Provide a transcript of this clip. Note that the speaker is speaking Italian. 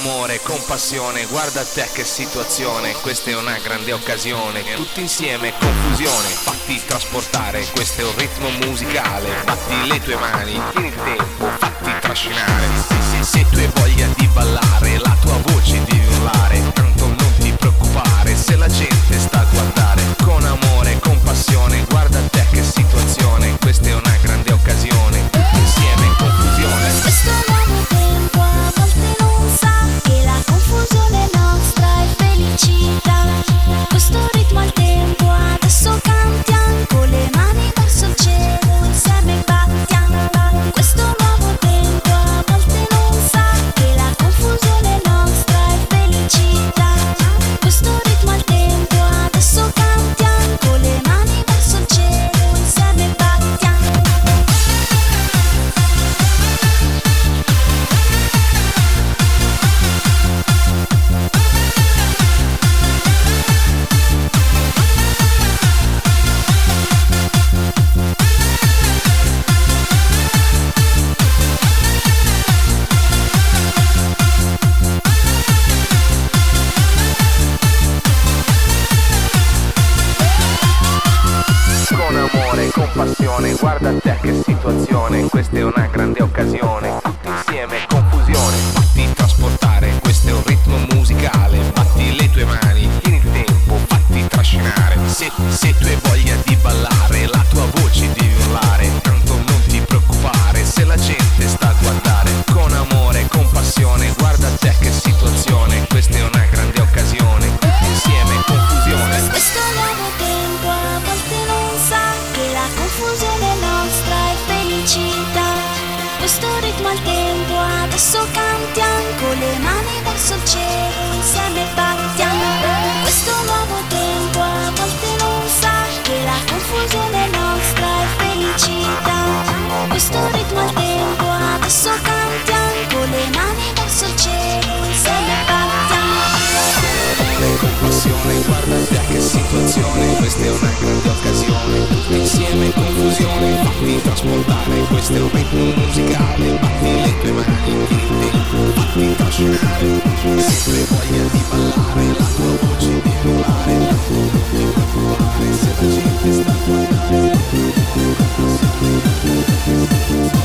amore, con passione, guarda te che situazione, questa è una grande occasione, tutti insieme confusione, fatti trasportare, questo è un ritmo musicale, batti le tue mani, tieni il tempo, fatti trascinare, se, se tu passione, guarda te che situazione, questa è una adesso cantiamo con le mani verso il cielo insieme battiamo. Questo nuovo tempo a volte non sa che la confusione nostra è felicità. Questo ritmo al tempo adesso cantiamo con le mani verso il cielo insieme battiamo. con passione Guarda che situazione Questa è una grande occasione Tutti insieme in trasmontare questo è un ritmo musicale batti le tue mani dite fatti trascinare se hai voglia di ballare la tua voce di volare la tua voce di volare se la gente sta guardando se la gente sta guardando